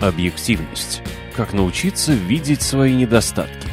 Объективность. Как научиться видеть свои недостатки.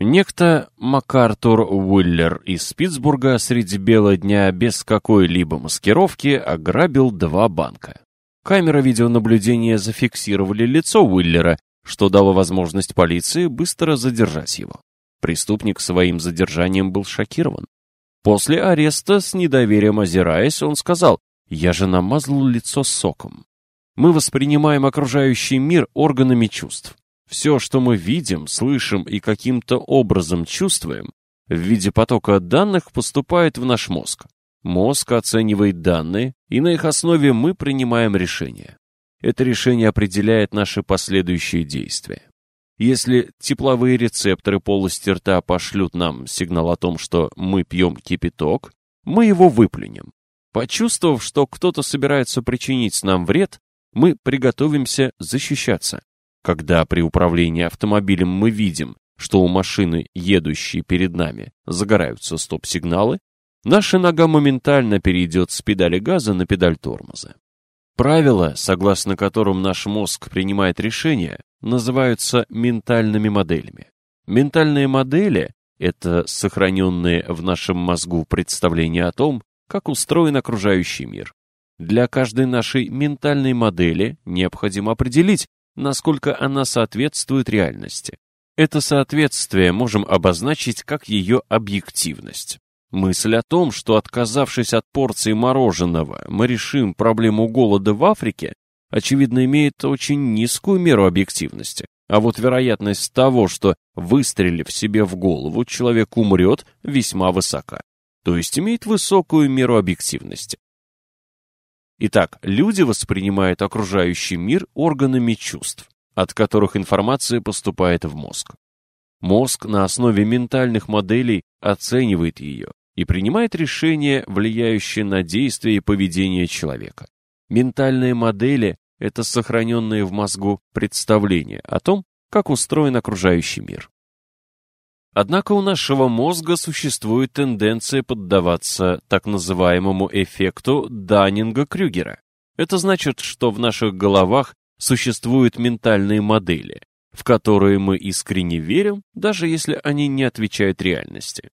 Некто МакАртур Уиллер из Питтсбурга среди бела дня без какой-либо маскировки ограбил два банка. Камера видеонаблюдения зафиксировали лицо Уиллера, что дало возможность полиции быстро задержать его. Преступник своим задержанием был шокирован. После ареста, с недоверием озираясь, он сказал, «Я же намазал лицо соком». Мы воспринимаем окружающий мир органами чувств. Все, что мы видим, слышим и каким-то образом чувствуем, в виде потока данных поступает в наш мозг. Мозг оценивает данные, и на их основе мы принимаем решения. Это решение определяет наши последующие действия. Если тепловые рецепторы полости рта пошлют нам сигнал о том, что мы пьем кипяток, мы его выплюнем. Почувствовав, что кто-то собирается причинить нам вред, мы приготовимся защищаться. Когда при управлении автомобилем мы видим, что у машины, едущей перед нами, загораются стоп-сигналы, наша нога моментально перейдет с педали газа на педаль тормоза. Правила, согласно которым наш мозг принимает решения, называются ментальными моделями. Ментальные модели — это сохраненные в нашем мозгу представления о том, как устроен окружающий мир. Для каждой нашей ментальной модели необходимо определить, насколько она соответствует реальности. Это соответствие можем обозначить как ее объективность. Мысль о том, что отказавшись от порции мороженого, мы решим проблему голода в Африке, очевидно, имеет очень низкую меру объективности. А вот вероятность того, что, выстрелив себе в голову, человек умрет, весьма высока. То есть имеет высокую меру объективности. Итак, люди воспринимают окружающий мир органами чувств, от которых информация поступает в мозг. Мозг на основе ментальных моделей оценивает ее, и принимает решения, влияющие на действия и поведение человека. Ментальные модели — это сохраненные в мозгу представления о том, как устроен окружающий мир. Однако у нашего мозга существует тенденция поддаваться так называемому эффекту Даннинга-Крюгера. Это значит, что в наших головах существуют ментальные модели, в которые мы искренне верим, даже если они не отвечают реальности.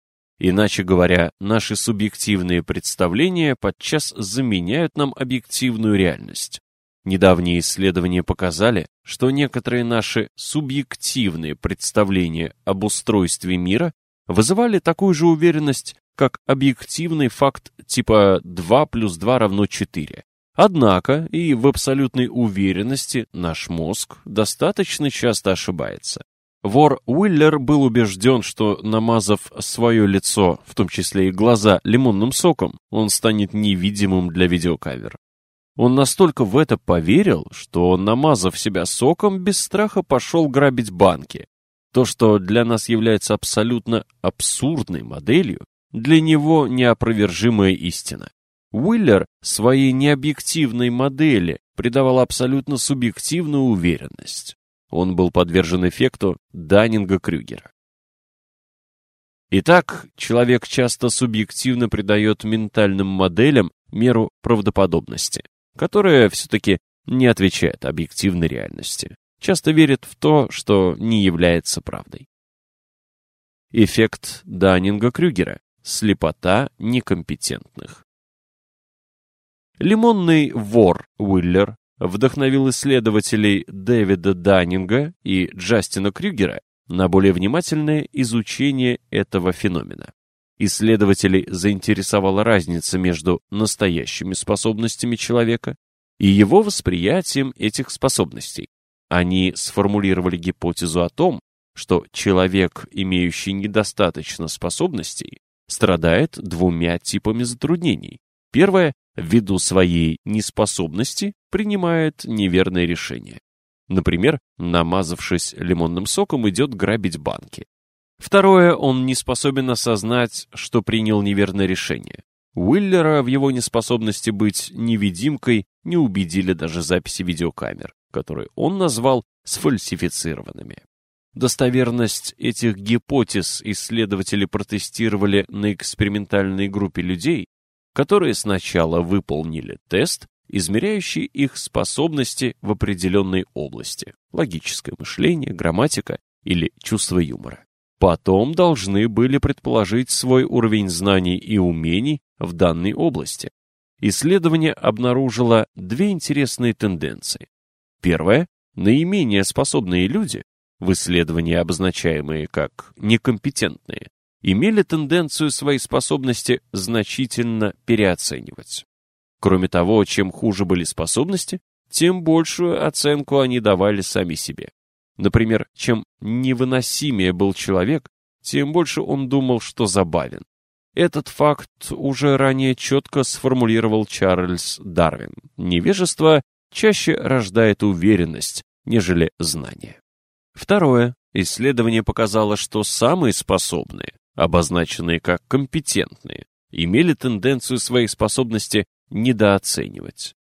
Иначе говоря, наши субъективные представления подчас заменяют нам объективную реальность. Недавние исследования показали, что некоторые наши субъективные представления об устройстве мира вызывали такую же уверенность, как объективный факт типа 2 плюс 2 равно 4. Однако и в абсолютной уверенности наш мозг достаточно часто ошибается. Вор Уиллер был убежден, что, намазав свое лицо, в том числе и глаза, лимонным соком, он станет невидимым для видеокамер. Он настолько в это поверил, что, намазав себя соком, без страха пошел грабить банки. То, что для нас является абсолютно абсурдной моделью, для него неопровержимая истина. Уиллер своей необъективной модели придавал абсолютно субъективную уверенность. Он был подвержен эффекту Даннинга-Крюгера. Итак, человек часто субъективно придает ментальным моделям меру правдоподобности, которая все-таки не отвечает объективной реальности. Часто верит в то, что не является правдой. Эффект Даннинга-Крюгера. Слепота некомпетентных. Лимонный вор Уиллер вдохновил исследователей Дэвида Даннинга и Джастина Крюгера на более внимательное изучение этого феномена. Исследователей заинтересовала разница между настоящими способностями человека и его восприятием этих способностей. Они сформулировали гипотезу о том, что человек, имеющий недостаточно способностей, страдает двумя типами затруднений. Первое ввиду своей неспособности принимает неверное решение. Например, намазавшись лимонным соком, идет грабить банки. Второе, он не способен осознать, что принял неверное решение. Уиллера в его неспособности быть невидимкой не убедили даже записи видеокамер, которые он назвал сфальсифицированными. Достоверность этих гипотез исследователи протестировали на экспериментальной группе людей, которые сначала выполнили тест, измеряющий их способности в определенной области – логическое мышление, грамматика или чувство юмора. Потом должны были предположить свой уровень знаний и умений в данной области. Исследование обнаружило две интересные тенденции. Первая – наименее способные люди, в исследовании обозначаемые как некомпетентные, имели тенденцию свои способности значительно переоценивать. Кроме того, чем хуже были способности, тем большую оценку они давали сами себе. Например, чем невыносимее был человек, тем больше он думал, что забавен. Этот факт уже ранее четко сформулировал Чарльз Дарвин. Невежество чаще рождает уверенность, нежели знание. Второе. Исследование показало, что самые способные, обозначенные как компетентные, имели тенденцию свои способности недооценивать.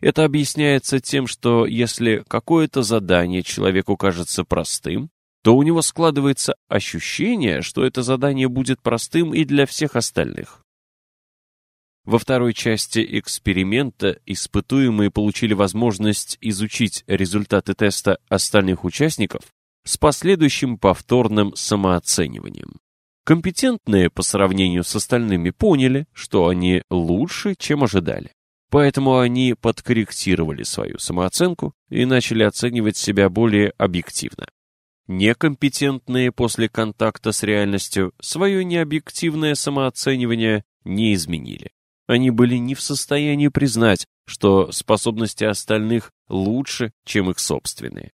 Это объясняется тем, что если какое-то задание человеку кажется простым, то у него складывается ощущение, что это задание будет простым и для всех остальных. Во второй части эксперимента испытуемые получили возможность изучить результаты теста остальных участников с последующим повторным самооцениванием. Компетентные по сравнению с остальными поняли, что они лучше, чем ожидали. Поэтому они подкорректировали свою самооценку и начали оценивать себя более объективно. Некомпетентные после контакта с реальностью свое необъективное самооценивание не изменили. Они были не в состоянии признать, что способности остальных лучше, чем их собственные.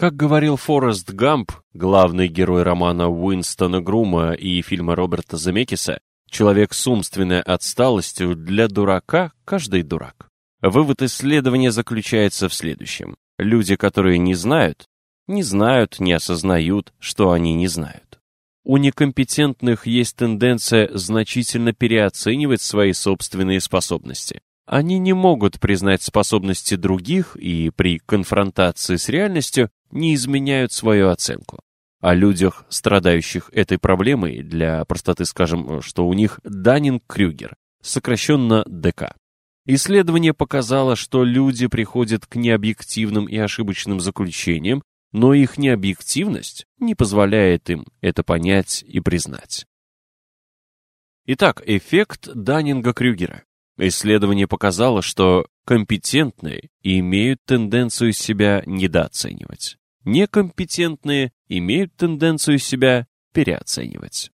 Как говорил Форест Гамп, главный герой романа Уинстона Грума и фильма Роберта Замекиса, человек с умственной отсталостью для дурака каждый дурак. Вывод исследования заключается в следующем. Люди, которые не знают, не знают, не осознают, что они не знают. У некомпетентных есть тенденция значительно переоценивать свои собственные способности. Они не могут признать способности других и при конфронтации с реальностью не изменяют свою оценку. О людях, страдающих этой проблемой, для простоты скажем, что у них Даннинг-Крюгер, сокращенно ДК. Исследование показало, что люди приходят к необъективным и ошибочным заключениям, но их необъективность не позволяет им это понять и признать. Итак, эффект Даннинга-Крюгера. Исследование показало, что компетентные имеют тенденцию себя недооценивать некомпетентные имеют тенденцию себя переоценивать.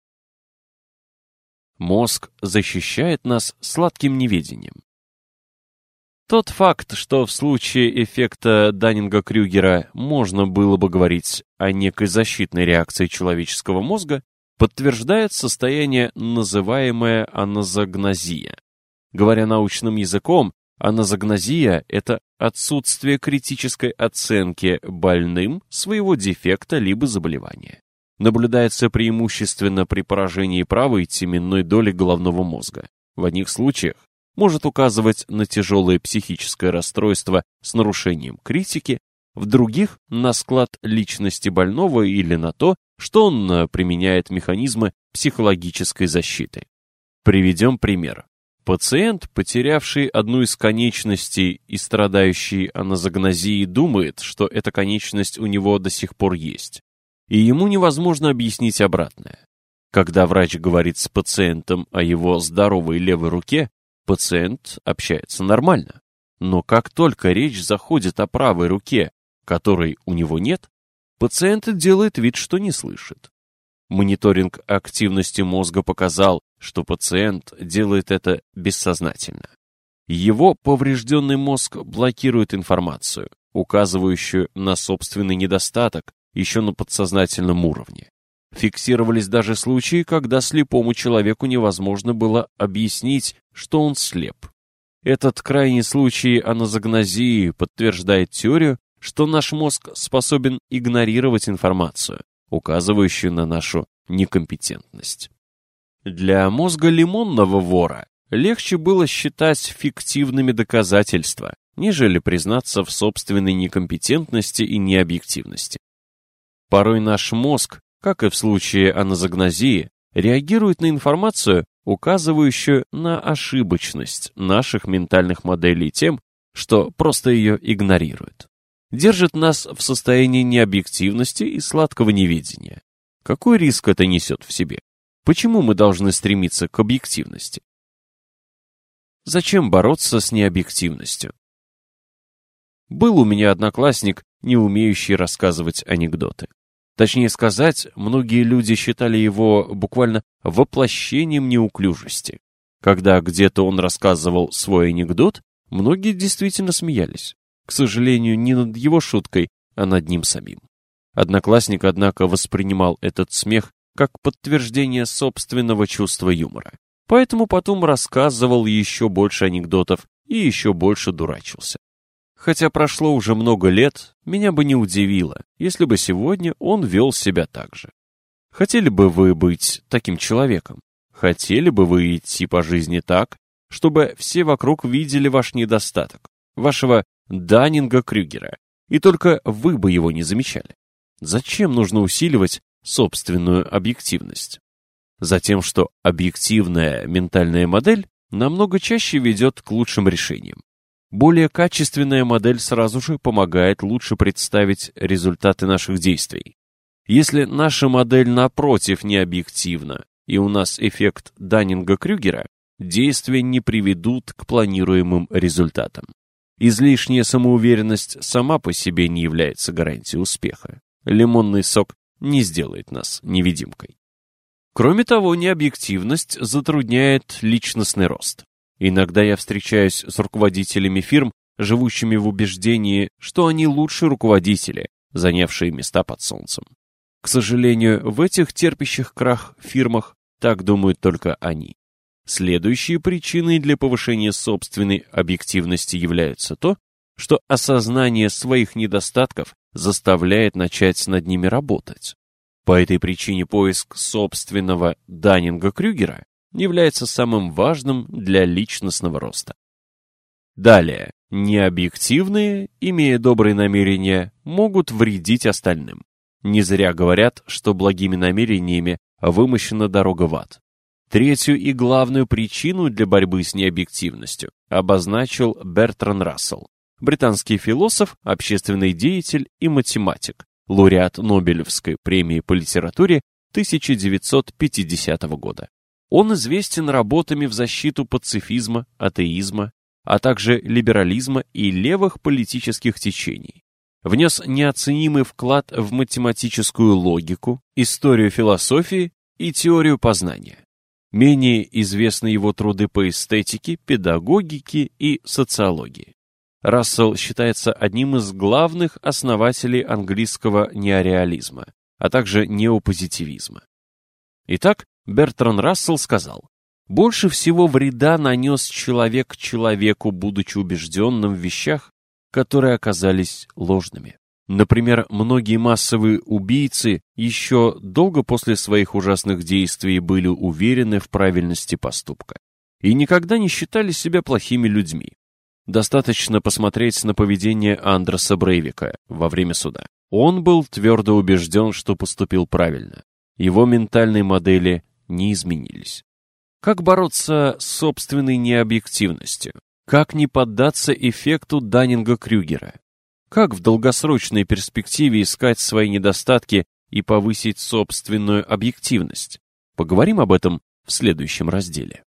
Мозг защищает нас сладким неведением. Тот факт, что в случае эффекта Даннинга-Крюгера можно было бы говорить о некой защитной реакции человеческого мозга, подтверждает состояние, называемое аназогнозия. Говоря научным языком, Аназогнозия – это отсутствие критической оценки больным своего дефекта либо заболевания. Наблюдается преимущественно при поражении правой теменной доли головного мозга. В одних случаях может указывать на тяжелое психическое расстройство с нарушением критики, в других – на склад личности больного или на то, что он э, применяет механизмы психологической защиты. Приведем пример. Пациент, потерявший одну из конечностей и страдающий аназогнозией, думает, что эта конечность у него до сих пор есть. И ему невозможно объяснить обратное. Когда врач говорит с пациентом о его здоровой левой руке, пациент общается нормально. Но как только речь заходит о правой руке, которой у него нет, пациент делает вид, что не слышит. Мониторинг активности мозга показал, что пациент делает это бессознательно. Его поврежденный мозг блокирует информацию, указывающую на собственный недостаток еще на подсознательном уровне. Фиксировались даже случаи, когда слепому человеку невозможно было объяснить, что он слеп. Этот крайний случай аназогнозии подтверждает теорию, что наш мозг способен игнорировать информацию, указывающую на нашу некомпетентность. Для мозга лимонного вора легче было считать фиктивными доказательства, нежели признаться в собственной некомпетентности и необъективности. Порой наш мозг, как и в случае аназогнозии, реагирует на информацию, указывающую на ошибочность наших ментальных моделей тем, что просто ее игнорирует. Держит нас в состоянии необъективности и сладкого неведения. Какой риск это несет в себе? Почему мы должны стремиться к объективности? Зачем бороться с необъективностью? Был у меня одноклассник, не умеющий рассказывать анекдоты. Точнее сказать, многие люди считали его буквально воплощением неуклюжести. Когда где-то он рассказывал свой анекдот, многие действительно смеялись. К сожалению, не над его шуткой, а над ним самим. Одноклассник, однако, воспринимал этот смех как подтверждение собственного чувства юмора. Поэтому потом рассказывал еще больше анекдотов и еще больше дурачился. Хотя прошло уже много лет, меня бы не удивило, если бы сегодня он вел себя так же. Хотели бы вы быть таким человеком? Хотели бы вы идти по жизни так, чтобы все вокруг видели ваш недостаток, вашего Даннинга-Крюгера, и только вы бы его не замечали? Зачем нужно усиливать собственную объективность? Затем, что объективная ментальная модель намного чаще ведет к лучшим решениям. Более качественная модель сразу же помогает лучше представить результаты наших действий. Если наша модель напротив не объективна, и у нас эффект Даннинга-Крюгера, действия не приведут к планируемым результатам. Излишняя самоуверенность сама по себе не является гарантией успеха лимонный сок не сделает нас невидимкой. Кроме того, необъективность затрудняет личностный рост. Иногда я встречаюсь с руководителями фирм, живущими в убеждении, что они лучшие руководители, занявшие места под солнцем. К сожалению, в этих терпящих крах фирмах так думают только они. Следующие причиной для повышения собственной объективности являются то, что осознание своих недостатков заставляет начать над ними работать. По этой причине поиск собственного Даннинга-Крюгера является самым важным для личностного роста. Далее, необъективные, имея добрые намерения, могут вредить остальным. Не зря говорят, что благими намерениями вымощена дорога в ад. Третью и главную причину для борьбы с необъективностью обозначил Бертран Рассел британский философ, общественный деятель и математик, лауреат Нобелевской премии по литературе 1950 года. Он известен работами в защиту пацифизма, атеизма, а также либерализма и левых политических течений. Внес неоценимый вклад в математическую логику, историю философии и теорию познания. Менее известны его труды по эстетике, педагогике и социологии. Рассел считается одним из главных основателей английского неореализма, а также неопозитивизма. Итак, Бертран Рассел сказал, «Больше всего вреда нанес человек человеку, будучи убежденным в вещах, которые оказались ложными. Например, многие массовые убийцы еще долго после своих ужасных действий были уверены в правильности поступка и никогда не считали себя плохими людьми. Достаточно посмотреть на поведение Андреса Брейвика во время суда. Он был твердо убежден, что поступил правильно. Его ментальные модели не изменились. Как бороться с собственной необъективностью? Как не поддаться эффекту Даннинга-Крюгера? Как в долгосрочной перспективе искать свои недостатки и повысить собственную объективность? Поговорим об этом в следующем разделе.